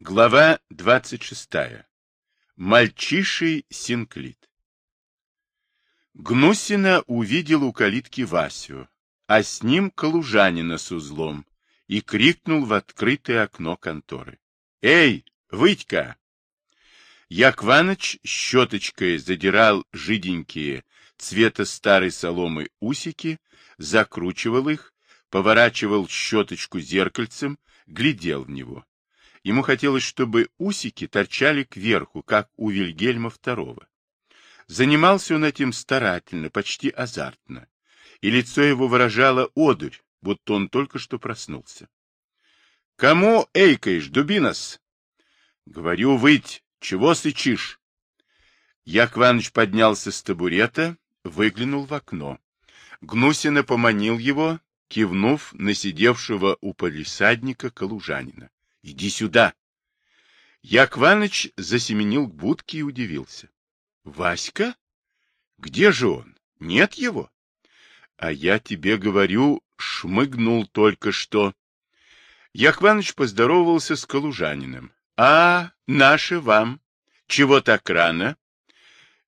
Глава 26. Мальчиший синклит. Гнусина увидел у калитки Васю, а с ним калужанина с узлом, и крикнул в открытое окно конторы. — Эй, Вытька! Якваныч щеточкой задирал жиденькие цвета старой соломы усики, закручивал их, поворачивал щеточку зеркальцем, глядел в него. Ему хотелось, чтобы усики торчали кверху, как у Вильгельма II. Занимался он этим старательно, почти азартно, и лицо его выражало одурь, будто он только что проснулся. — Кому эйкаешь, дубинос? — Говорю, выть, чего сычишь? Якваныч поднялся с табурета, выглянул в окно. Гнусина поманил его, кивнув на сидевшего у полисадника калужанина. Иди сюда. Якваныч засеменил к будке и удивился. Васька? Где же он? Нет его? А я тебе говорю, шмыгнул только что. Якваныч поздоровался с калужанином. А, наши вам. Чего так рано?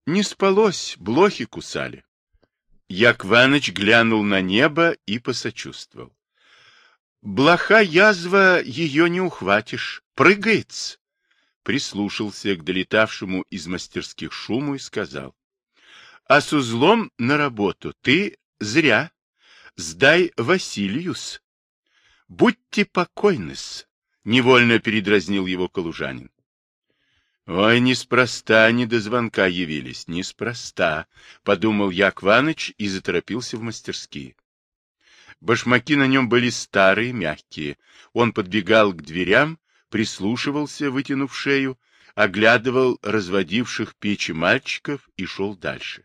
Не спалось, блохи кусали. Якваныч глянул на небо и посочувствовал. Блоха язва ее не ухватишь, прыгается. Прислушался к долетавшему из мастерских шуму и сказал. А с узлом на работу ты зря. Сдай Васильюс. Будьте покойны-с, невольно передразнил его калужанин. Ой, неспроста они до звонка явились, неспроста, подумал Якваныч и заторопился в мастерские. Башмаки на нем были старые, мягкие. Он подбегал к дверям, прислушивался, вытянув шею, оглядывал разводивших печи мальчиков и шел дальше.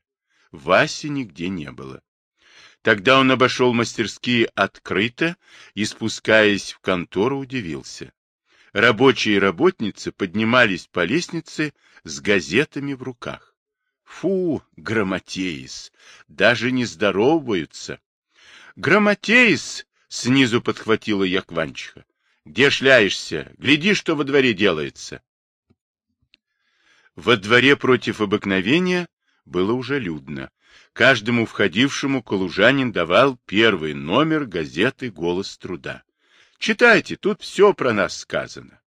Васи нигде не было. Тогда он обошел мастерские открыто и, спускаясь в контору, удивился. Рабочие и работницы поднимались по лестнице с газетами в руках. Фу, грамотеис, даже не здороваются, Грамотеис! — снизу подхватила Якванчиха. — Где шляешься? Гляди, что во дворе делается. Во дворе против обыкновения было уже людно. Каждому входившему калужанин давал первый номер газеты «Голос труда». Читайте, тут все про нас сказано.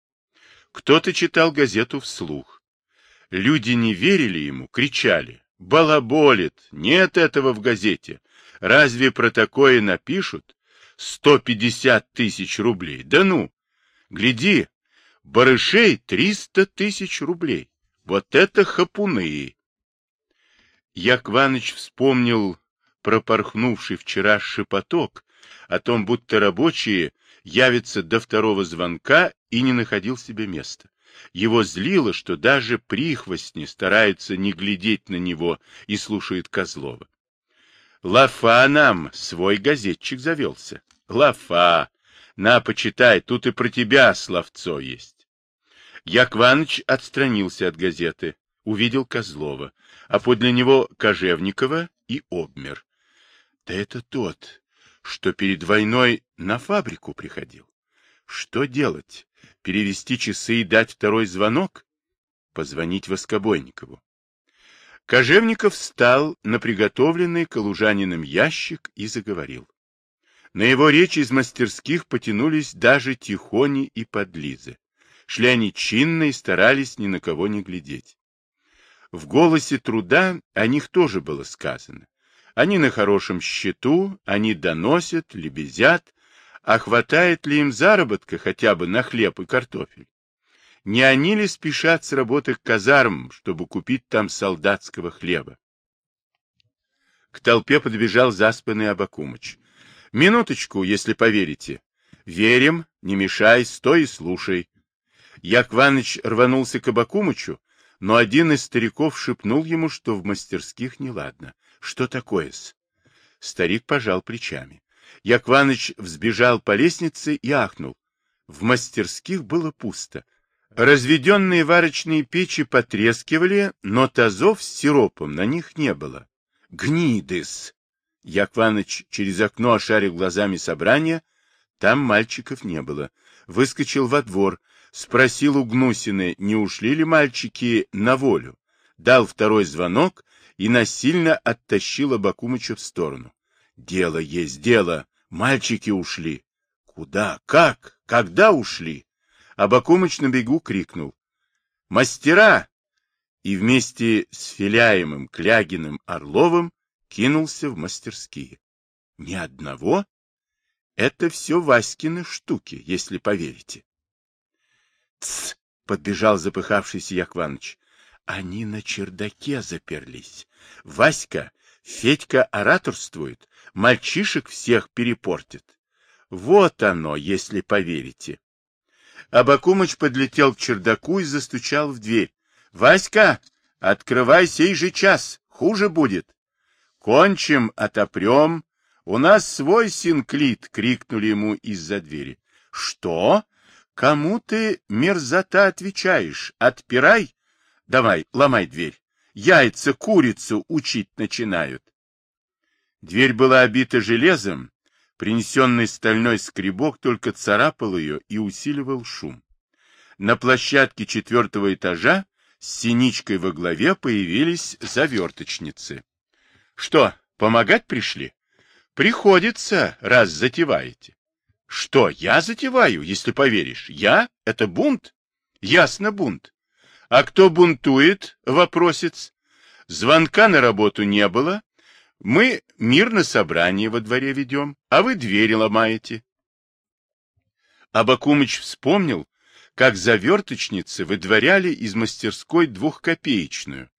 Кто-то читал газету вслух. Люди не верили ему, кричали. Балаболит, нет этого в газете. Разве про такое напишут? Сто пятьдесят тысяч рублей. Да ну! Гляди, барышей триста тысяч рублей. Вот это хапуны! Якваныч вспомнил пропорхнувший вчера шепоток о том, будто рабочие явятся до второго звонка и не находил себе места. Его злило, что даже прихвостни стараются не глядеть на него и слушают Козлова. Лафа нам, свой газетчик завелся. Лафа, на, почитай, тут и про тебя словцо есть. Якваныч отстранился от газеты, увидел Козлова, а подле него Кожевникова и обмер. Да это тот, что перед войной на фабрику приходил. Что делать? Перевести часы и дать второй звонок? Позвонить Воскобойникову. Кожевников встал на приготовленный калужанином ящик и заговорил. На его речь из мастерских потянулись даже тихони и подлизы. Шли они чинно и старались ни на кого не глядеть. В голосе труда о них тоже было сказано. Они на хорошем счету, они доносят, лебезят, а хватает ли им заработка хотя бы на хлеб и картофель? Не они ли спешат с работы к казармам, чтобы купить там солдатского хлеба? К толпе подбежал заспанный Абакумыч. Минуточку, если поверите. Верим, не мешай, стой и слушай. Якваныч рванулся к Абакумычу, но один из стариков шепнул ему, что в мастерских неладно. Что такое-с? Старик пожал плечами. Якваныч взбежал по лестнице и ахнул. В мастерских было пусто. Разведенные варочные печи потрескивали, но тазов с сиропом на них не было. Гнидыс! Якваныч через окно ошарил глазами собрание. Там мальчиков не было. выскочил во двор, спросил у Гнусины, не ушли ли мальчики на волю, дал второй звонок и насильно оттащил Абакумыча в сторону. Дело есть дело, мальчики ушли. Куда? Как? Когда ушли? Абакумыч на бегу крикнул. Мастера! И вместе с Филяемым, Клягиным, Орловым кинулся в мастерские. Ни одного? Это все Васькины штуки, если поверите. Тсс! подбежал запыхавшийся Якваныч. Они на чердаке заперлись. Васька, Федька ораторствует, мальчишек всех перепортит. Вот оно, если поверите. Абакумыч подлетел к чердаку и застучал в дверь. — Васька, открывай сей же час, хуже будет. — Кончим, отопрем. У нас свой синклит, — крикнули ему из-за двери. — Что? Кому ты, мерзота, отвечаешь? Отпирай. Давай, ломай дверь. Яйца курицу учить начинают. Дверь была обита железом, Принесенный стальной скребок только царапал ее и усиливал шум. На площадке четвертого этажа с синичкой во главе появились заверточницы. — Что, помогать пришли? — Приходится, раз затеваете. — Что, я затеваю, если поверишь? Я? Это бунт? — Ясно, бунт. — А кто бунтует? — вопросец. Звонка на работу не было, мы мирно собрание во дворе ведем, а вы двери ломаете. Абакумыч вспомнил, как заверточницы выдворяли из мастерской двухкопеечную,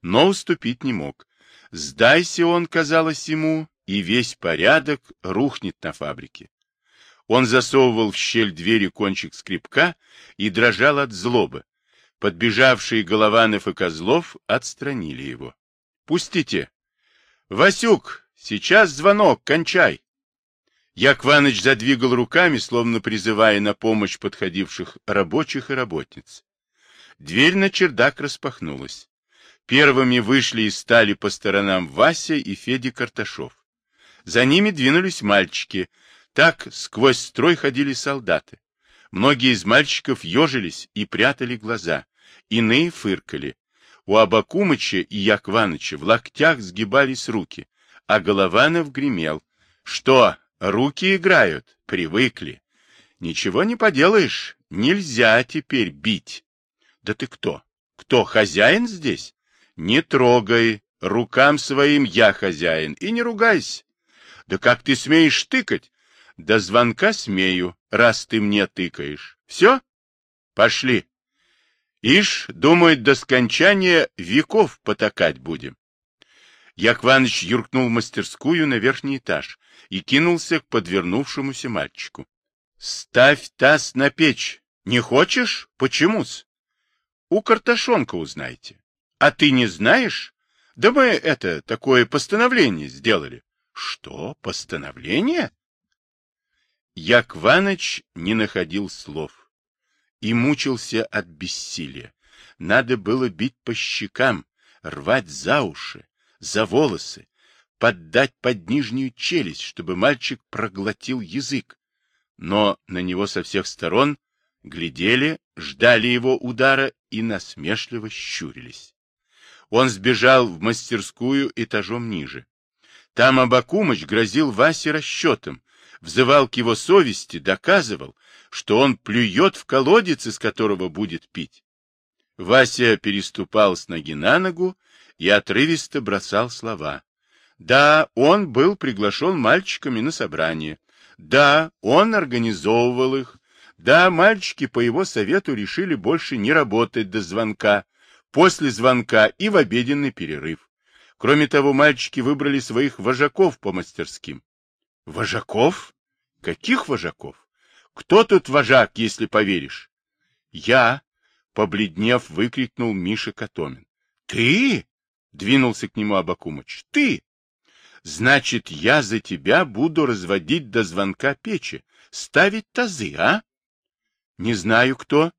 но уступить не мог. Сдайся он, казалось ему, и весь порядок рухнет на фабрике. Он засовывал в щель двери кончик скребка и дрожал от злобы. Подбежавшие Голованов и Козлов отстранили его. — Пустите, Васюк, сейчас звонок, кончай. Якваныч задвигал руками, словно призывая на помощь подходивших рабочих и работниц. Дверь на чердак распахнулась. Первыми вышли и стали по сторонам Вася и Федя Карташов. За ними двинулись мальчики. Так сквозь строй ходили солдаты. Многие из мальчиков ежились и прятали глаза. Иные фыркали. У Абакумыча и Якваныча в локтях сгибались руки, а Голованов гремел. Что, руки играют? Привыкли. Ничего не поделаешь, нельзя теперь бить. Да ты кто? Кто, хозяин здесь? Не трогай, рукам своим я хозяин, и не ругайся. Да как ты смеешь тыкать? До звонка смею, раз ты мне тыкаешь. Все? Пошли. Ишь, думает, до скончания веков потакать будем. Якваныч юркнул в мастерскую на верхний этаж и кинулся к подвернувшемуся мальчику. — Ставь таз на печь. Не хочешь? Почему-с? — У картошонка узнаете. — А ты не знаешь? Да мы это, такое постановление сделали. — Что, постановление? Якваныч не находил слов и мучился от бессилия. Надо было бить по щекам, рвать за уши, за волосы, поддать под нижнюю челюсть, чтобы мальчик проглотил язык. Но на него со всех сторон глядели, ждали его удара и насмешливо щурились. Он сбежал в мастерскую этажом ниже. Там Абакумыч грозил Васе расчетом, взывал к его совести, доказывал, что он плюет в колодец, из которого будет пить. Вася переступал с ноги на ногу и отрывисто бросал слова. Да, он был приглашен мальчиками на собрание. Да, он организовывал их. Да, мальчики по его совету решили больше не работать до звонка, после звонка и в обеденный перерыв. Кроме того, мальчики выбрали своих вожаков по мастерским. Вожаков? Каких вожаков? Кто тут вожак, если поверишь? Я, побледнев, выкрикнул Миша Котомин. Ты? Двинулся к нему Абакумыч. Ты? Значит, я за тебя буду разводить до звонка печи, ставить тазы, а? Не знаю кто,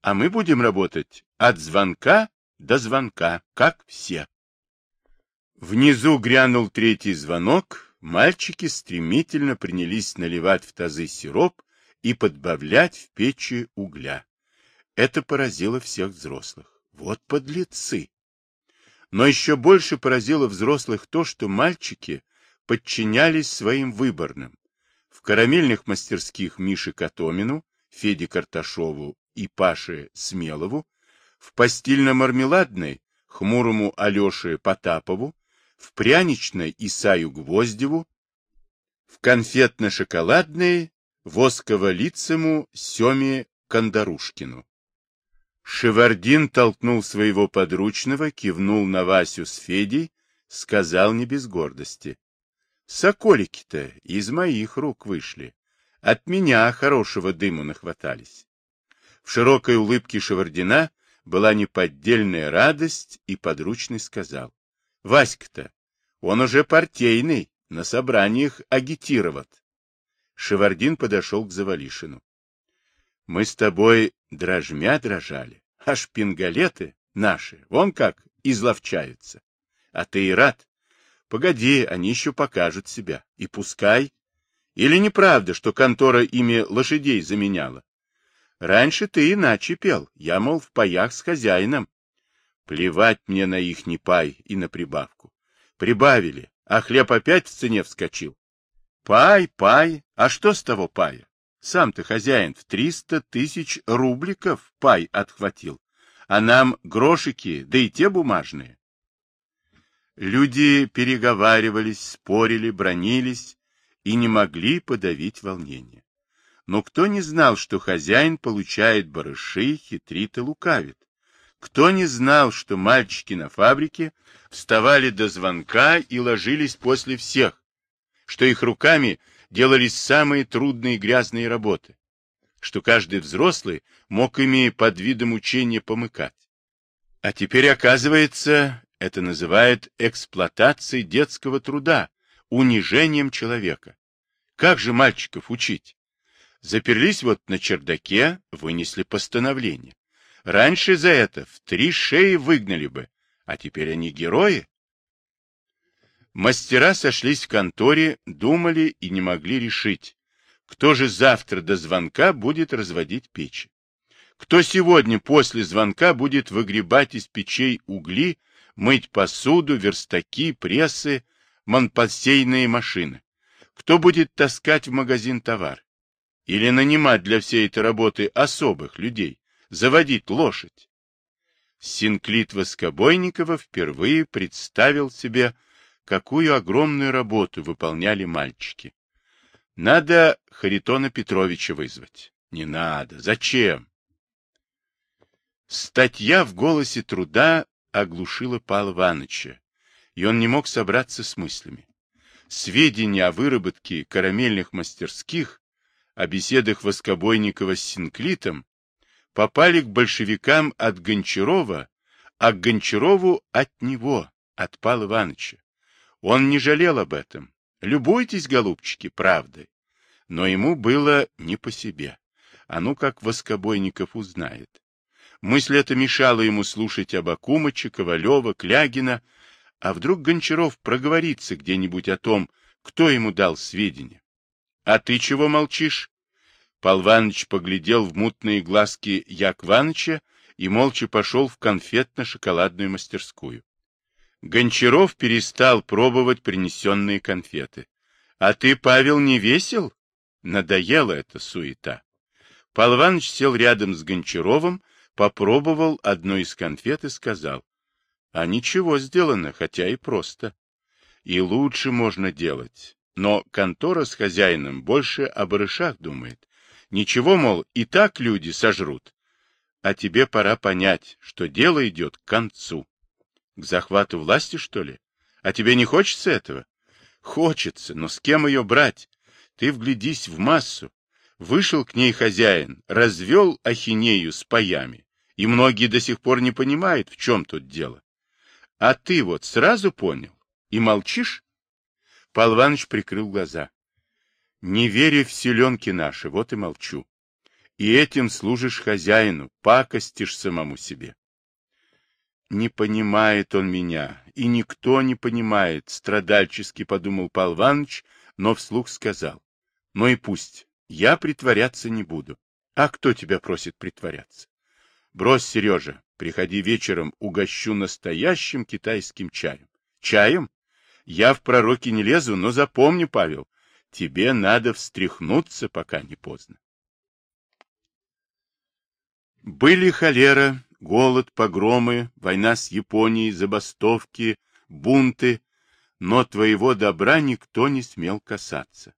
а мы будем работать от звонка до звонка, как все. Внизу грянул третий звонок, мальчики стремительно принялись наливать в тазы сироп и подбавлять в печи угля. Это поразило всех взрослых. Вот подлецы! Но еще больше поразило взрослых то, что мальчики подчинялись своим выборным. В карамельных мастерских Мише Катомину, Феде Карташову и Паше Смелову, в постельно-мармеладной хмурому Алёше Потапову, в пряничной Исаю Гвоздеву, в конфетно-шоколадной восково-лицему Семе Кондарушкину. Шевардин толкнул своего подручного, кивнул на Васю с Федей, сказал не без гордости. Соколики-то из моих рук вышли. От меня хорошего дыму нахватались. В широкой улыбке Шевардина была неподдельная радость, и подручный сказал. — Васька-то, он уже партийный, на собраниях агитироват. Шевардин подошел к Завалишину. — Мы с тобой дрожмя дрожали, а шпингалеты наши, вон как, изловчаются. А ты и рад. Погоди, они еще покажут себя. И пускай. Или неправда, что контора ими лошадей заменяла? Раньше ты иначе пел. Я, мол, в паях с хозяином. Плевать мне на их пай и на прибавку. Прибавили, а хлеб опять в цене вскочил. Пай, пай, а что с того пая? Сам ты, хозяин, в триста тысяч рубликов пай отхватил, а нам грошики, да и те бумажные. Люди переговаривались, спорили, бронились и не могли подавить волнение. Но кто не знал, что хозяин получает барыши, хитрит и лукавит? Кто не знал, что мальчики на фабрике вставали до звонка и ложились после всех, что их руками делались самые трудные грязные работы, что каждый взрослый мог ими под видом учения помыкать. А теперь, оказывается, это называют эксплуатацией детского труда, унижением человека. Как же мальчиков учить? Заперлись вот на чердаке, вынесли постановление. Раньше за это в три шеи выгнали бы, а теперь они герои. Мастера сошлись в конторе, думали и не могли решить, кто же завтра до звонка будет разводить печи. Кто сегодня после звонка будет выгребать из печей угли, мыть посуду, верстаки, прессы, манпассейные машины. Кто будет таскать в магазин товар? Или нанимать для всей этой работы особых людей, заводить лошадь? Синклит Воскобойникова впервые представил себе, какую огромную работу выполняли мальчики. Надо Харитона Петровича вызвать. Не надо. Зачем? Статья в «Голосе труда» оглушила Павла Ивановича, и он не мог собраться с мыслями. Сведения о выработке карамельных мастерских о беседах Воскобойникова с Синклитом попали к большевикам от Гончарова, а к Гончарову от него, от Павла Ивановича. Он не жалел об этом. Любуйтесь, голубчики, правдой. Но ему было не по себе. А ну как Воскобойников узнает. Мысль эта мешала ему слушать об Акумыче, Ковалева, Клягина, а вдруг Гончаров проговорится где-нибудь о том, кто ему дал сведения. — А ты чего молчишь? Пал Ваныч поглядел в мутные глазки Як Ваныча и молча пошел в конфетно-шоколадную мастерскую. Гончаров перестал пробовать принесенные конфеты. — А ты, Павел, не весел? Надоела эта суета. Пал Иваныч сел рядом с Гончаровым, попробовал одну из конфет и сказал. — А ничего сделано, хотя и просто. И лучше можно делать. Но контора с хозяином больше о барышах думает. Ничего, мол, и так люди сожрут. А тебе пора понять, что дело идет к концу. К захвату власти, что ли? А тебе не хочется этого? Хочется, но с кем ее брать? Ты вглядись в массу. Вышел к ней хозяин, развел ахинею с паями, и многие до сих пор не понимают, в чем тут дело. А ты вот сразу понял и молчишь? Иванович прикрыл глаза. Не веря в селенки наши, вот и молчу. И этим служишь хозяину, пакостишь самому себе. Не понимает он меня, и никто не понимает, страдальчески подумал Пал Иванович, но вслух сказал. Ну и пусть, Я притворяться не буду. А кто тебя просит притворяться? Брось, Сережа, приходи вечером, угощу настоящим китайским чаем. Чаем? Я в пророки не лезу, но запомни, Павел, тебе надо встряхнуться, пока не поздно. Были холера, голод, погромы, война с Японией, забастовки, бунты, но твоего добра никто не смел касаться.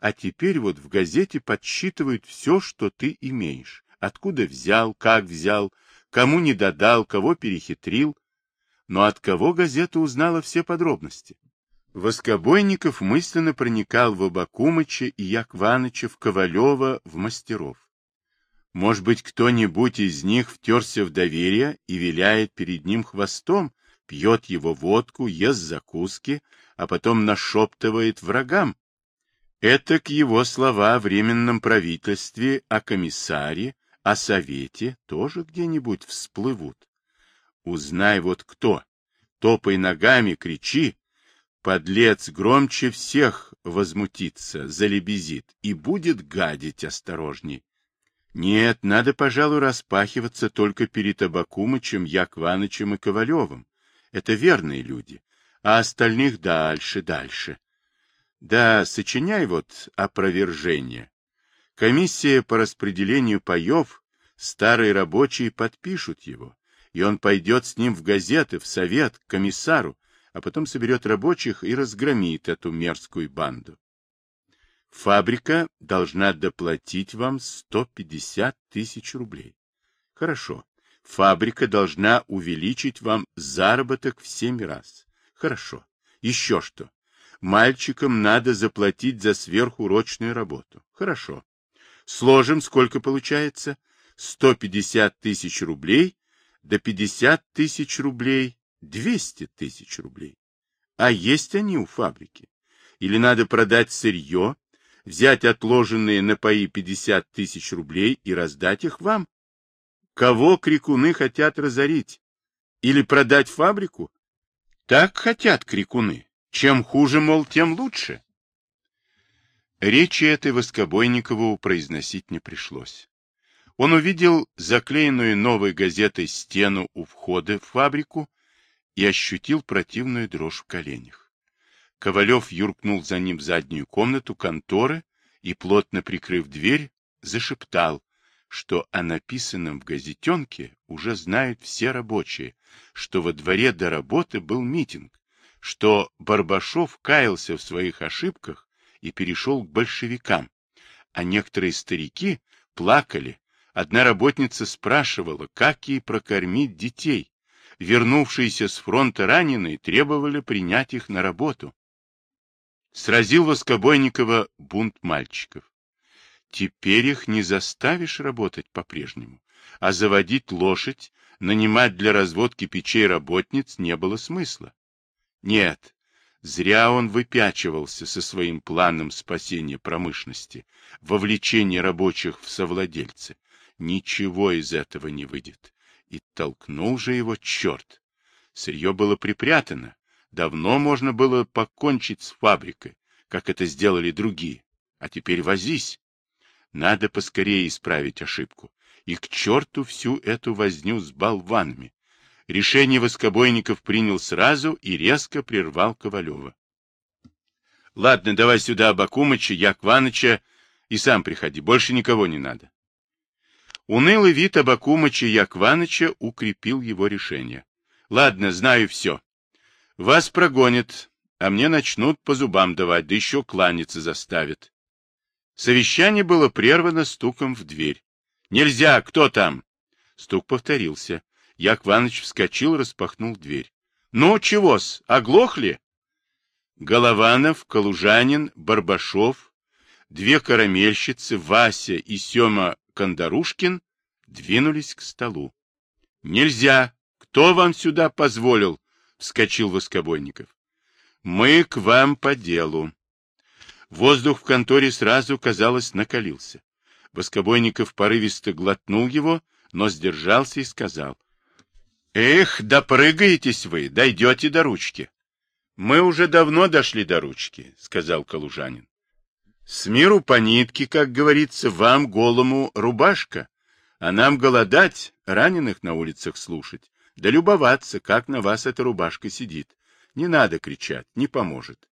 А теперь вот в газете подсчитывают все, что ты имеешь. Откуда взял, как взял, кому не додал, кого перехитрил. Но от кого газета узнала все подробности? Воскобойников мысленно проникал в Абакумыча и Якваныча, в Ковалева, в мастеров. Может быть, кто-нибудь из них втерся в доверие и виляет перед ним хвостом, пьет его водку, ест закуски, а потом нашептывает врагам, это к его слова о временном правительстве, о комиссаре, о совете тоже где-нибудь всплывут. Узнай вот кто, топай ногами, кричи, подлец громче всех возмутится, залебезит и будет гадить осторожней. Нет, надо, пожалуй, распахиваться только перед Абакумычем, Якванычем и Ковалевым. Это верные люди, а остальных дальше, дальше. Да, сочиняй вот опровержение. Комиссия по распределению паев, старые рабочие подпишут его, и он пойдет с ним в газеты, в совет, к комиссару, а потом соберет рабочих и разгромит эту мерзкую банду. Фабрика должна доплатить вам 150 тысяч рублей. Хорошо. Фабрика должна увеличить вам заработок в семь раз. Хорошо. Еще что? Мальчикам надо заплатить за сверхурочную работу. Хорошо. Сложим, сколько получается? 150 тысяч рублей до 50 тысяч рублей, 200 тысяч рублей. А есть они у фабрики? Или надо продать сырье, взять отложенные на паи 50 тысяч рублей и раздать их вам? Кого крикуны хотят разорить? Или продать фабрику? Так хотят крикуны. Чем хуже, мол, тем лучше. Речи этой Воскобойникову произносить не пришлось. Он увидел заклеенную новой газетой стену у входа в фабрику и ощутил противную дрожь в коленях. Ковалев юркнул за ним в заднюю комнату конторы и, плотно прикрыв дверь, зашептал, что о написанном в газетенке уже знают все рабочие, что во дворе до работы был митинг, что Барбашов каялся в своих ошибках и перешел к большевикам, а некоторые старики плакали. Одна работница спрашивала, как ей прокормить детей. Вернувшиеся с фронта раненые требовали принять их на работу. Сразил Воскобойникова бунт мальчиков. Теперь их не заставишь работать по-прежнему, а заводить лошадь, нанимать для разводки печей работниц не было смысла. Нет, зря он выпячивался со своим планом спасения промышленности, вовлечения рабочих в совладельцы. Ничего из этого не выйдет. И толкнул же его черт. Сырье было припрятано. Давно можно было покончить с фабрикой, как это сделали другие. А теперь возись. Надо поскорее исправить ошибку. И к черту всю эту возню с болванами. Решение воскобойников принял сразу и резко прервал Ковалева. — Ладно, давай сюда Абакумыча, Якваныча и сам приходи, больше никого не надо. Унылый вид Абакумыча Якваныча укрепил его решение. — Ладно, знаю все. Вас прогонят, а мне начнут по зубам давать, да еще кланяться заставят. Совещание было прервано стуком в дверь. — Нельзя, кто там? Стук повторился. Якваныч вскочил, распахнул дверь. — Ну, чего-с, оглохли? Голованов, Калужанин, Барбашов, две карамельщицы, Вася и Сема Кондарушкин двинулись к столу. — Нельзя! Кто вам сюда позволил? — вскочил Воскобойников. — Мы к вам по делу. Воздух в конторе сразу, казалось, накалился. Воскобойников порывисто глотнул его, но сдержался и сказал. Эх, допрыгаетесь вы, дойдете до ручки. Мы уже давно дошли до ручки, сказал Калужанин. С миру по нитке, как говорится, вам голому рубашка, а нам голодать, раненых на улицах слушать, да любоваться, как на вас эта рубашка сидит. Не надо кричать, не поможет.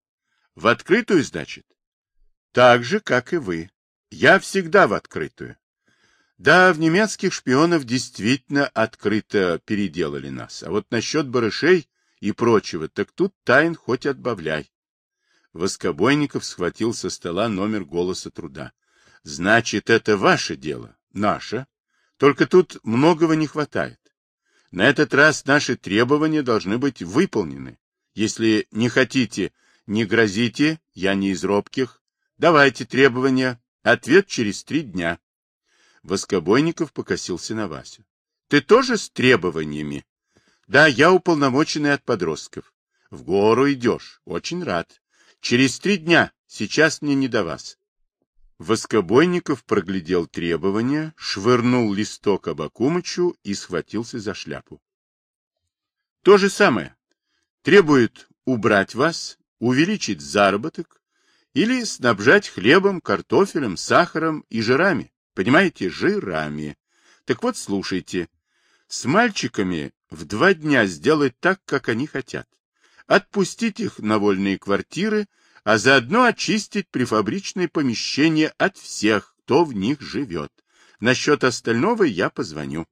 В открытую, значит? Так же, как и вы. Я всегда в открытую. Да, в немецких шпионов действительно открыто переделали нас. А вот насчет барышей и прочего, так тут тайн хоть отбавляй. Воскобойников схватил со стола номер голоса труда. Значит, это ваше дело? Наше. Только тут многого не хватает. На этот раз наши требования должны быть выполнены. Если не хотите, не грозите, я не из робких. Давайте требования. Ответ через три дня. Воскобойников покосился на Васю. — Ты тоже с требованиями? — Да, я уполномоченный от подростков. — В гору идешь. Очень рад. Через три дня. Сейчас мне не до вас. Воскобойников проглядел требования, швырнул листок Абакумычу и схватился за шляпу. — То же самое. Требует убрать вас, увеличить заработок или снабжать хлебом, картофелем, сахаром и жирами. Понимаете, жирами. Так вот, слушайте. С мальчиками в два дня сделать так, как они хотят. Отпустить их на вольные квартиры, а заодно очистить прифабричные помещения от всех, кто в них живет. Насчет остального я позвоню.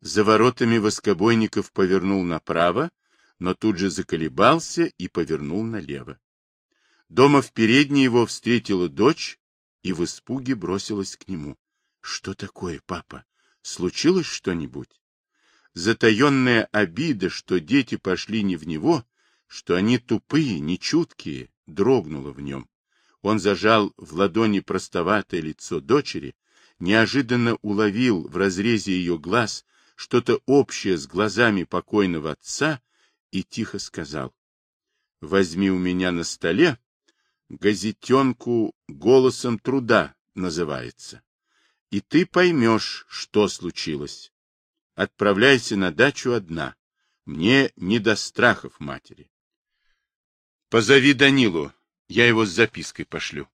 За воротами воскобойников повернул направо, но тут же заколебался и повернул налево. Дома в передней его встретила дочь и в испуге бросилась к нему. — Что такое, папа? Случилось что-нибудь? Затаенная обида, что дети пошли не в него, что они тупые, нечуткие, дрогнула в нем. Он зажал в ладони простоватое лицо дочери, неожиданно уловил в разрезе ее глаз что-то общее с глазами покойного отца и тихо сказал, «Возьми у меня на столе газетенку «Голосом труда» называется. И ты поймешь, что случилось. Отправляйся на дачу одна. Мне не до страхов матери. Позови Данилу, я его с запиской пошлю.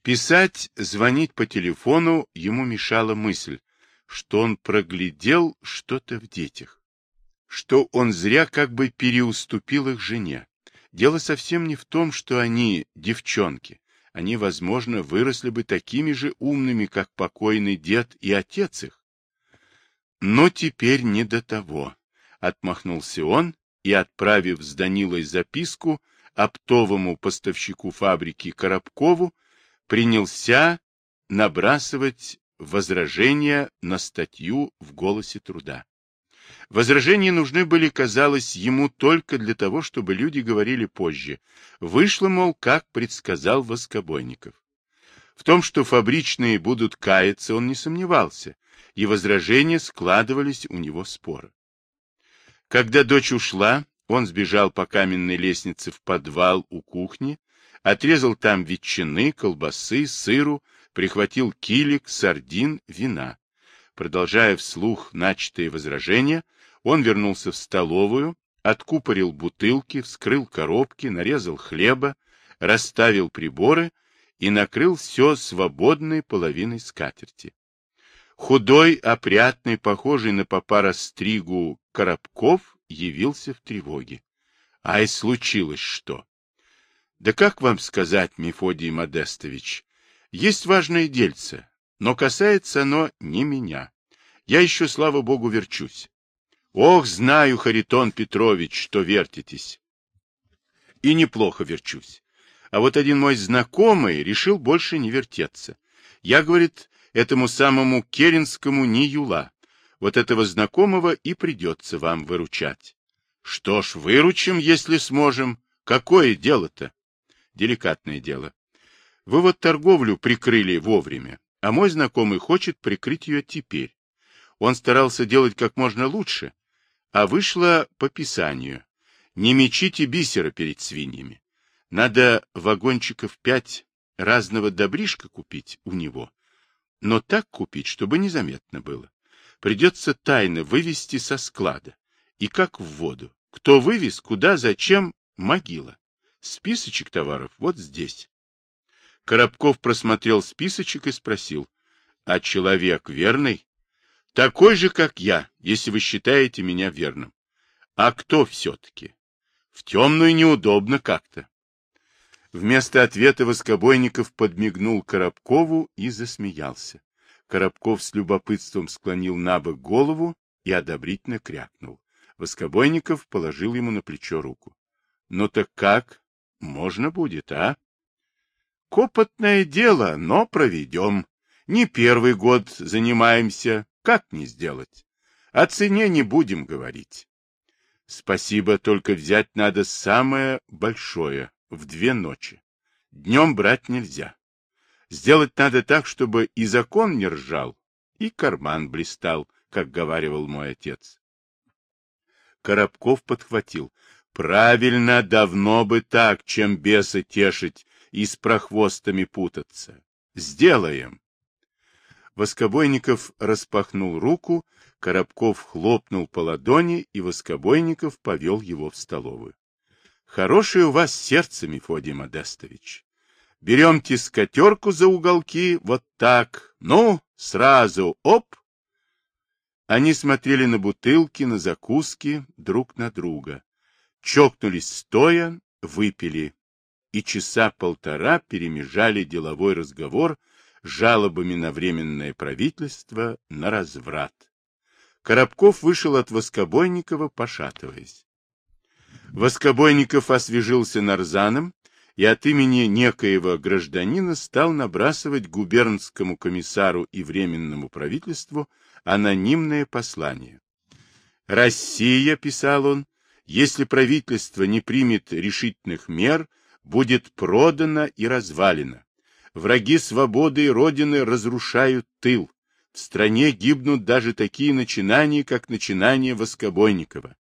Писать, звонить по телефону ему мешала мысль, что он проглядел что-то в детях, что он зря как бы переуступил их жене. Дело совсем не в том, что они девчонки. Они, возможно, выросли бы такими же умными, как покойный дед и отец их. Но теперь не до того. Отмахнулся он и, отправив с Данилой записку оптовому поставщику фабрики Коробкову, принялся набрасывать возражения на статью в «Голосе труда». Возражения нужны были, казалось, ему только для того, чтобы люди говорили позже. Вышло, мол, как предсказал Воскобойников. В том, что фабричные будут каяться, он не сомневался, и возражения складывались у него споры. Когда дочь ушла, он сбежал по каменной лестнице в подвал у кухни, отрезал там ветчины, колбасы, сыру, прихватил килик, сардин, вина. Продолжая вслух начатые возражения, он вернулся в столовую, откупорил бутылки, вскрыл коробки, нарезал хлеба, расставил приборы и накрыл все свободной половиной скатерти. Худой, опрятный, похожий на папа стригу Коробков явился в тревоге. Ай, случилось что? Да как вам сказать, Мефодий Модестович, есть важное дельце, но касается оно не меня. Я еще, слава богу, верчусь. Ох, знаю, Харитон Петрович, что вертитесь. И неплохо верчусь. А вот один мой знакомый решил больше не вертеться. Я, говорит, этому самому Керенскому не юла. Вот этого знакомого и придется вам выручать. Что ж, выручим, если сможем. Какое дело-то? Деликатное дело. Вы вот торговлю прикрыли вовремя, а мой знакомый хочет прикрыть ее теперь. Он старался делать как можно лучше, а вышло по писанию. Не мечите бисера перед свиньями. Надо вагончиков пять разного добришка купить у него, но так купить, чтобы незаметно было. Придется тайно вывести со склада. И как в воду. Кто вывез, куда, зачем, могила. Списочек товаров вот здесь. Коробков просмотрел списочек и спросил, а человек верный? Такой же, как я, если вы считаете меня верным. А кто все-таки? В темную неудобно как-то. Вместо ответа Воскобойников подмигнул Коробкову и засмеялся. Коробков с любопытством склонил на бок голову и одобрительно крякнул. Воскобойников положил ему на плечо руку. — Ну так как? Можно будет, а? — Копотное дело, но проведем. Не первый год занимаемся. Как не сделать? О цене не будем говорить. Спасибо, только взять надо самое большое, в две ночи. Днем брать нельзя. Сделать надо так, чтобы и закон не ржал, и карман блистал, как говаривал мой отец. Коробков подхватил. Правильно, давно бы так, чем беса тешить и с прохвостами путаться. Сделаем. Воскобойников распахнул руку, Коробков хлопнул по ладони, и Воскобойников повел его в столовую. — Хорошее у вас сердце, Мефодий Модестович. Беремте скатерку за уголки, вот так. Ну, сразу, оп! Они смотрели на бутылки, на закуски, друг на друга. Чокнулись стоя, выпили. И часа полтора перемежали деловой разговор жалобами на временное правительство, на разврат. Коробков вышел от Воскобойникова, пошатываясь. Воскобойников освежился нарзаном и от имени некоего гражданина стал набрасывать губернскому комиссару и временному правительству анонимное послание. «Россия», — писал он, — «если правительство не примет решительных мер, будет продана и развалена. Враги свободы и Родины разрушают тыл. В стране гибнут даже такие начинания, как начинание Воскобойникова.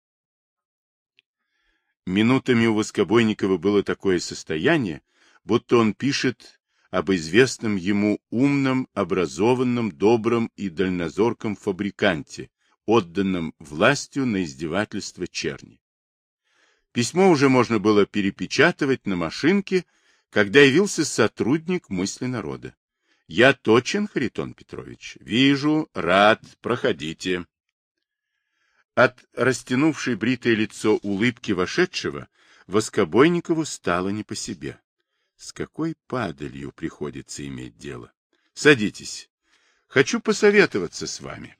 Минутами у Воскобойникова было такое состояние, будто он пишет об известном ему умном, образованном, добром и дальнозорком фабриканте, отданном властью на издевательство черни. Письмо уже можно было перепечатывать на машинке, когда явился сотрудник мысли народа. Я точен, Харитон Петрович. Вижу, рад, проходите. От растянувшей бритое лицо улыбки вошедшего Воскобойникову стало не по себе. С какой падалью приходится иметь дело? Садитесь. Хочу посоветоваться с вами.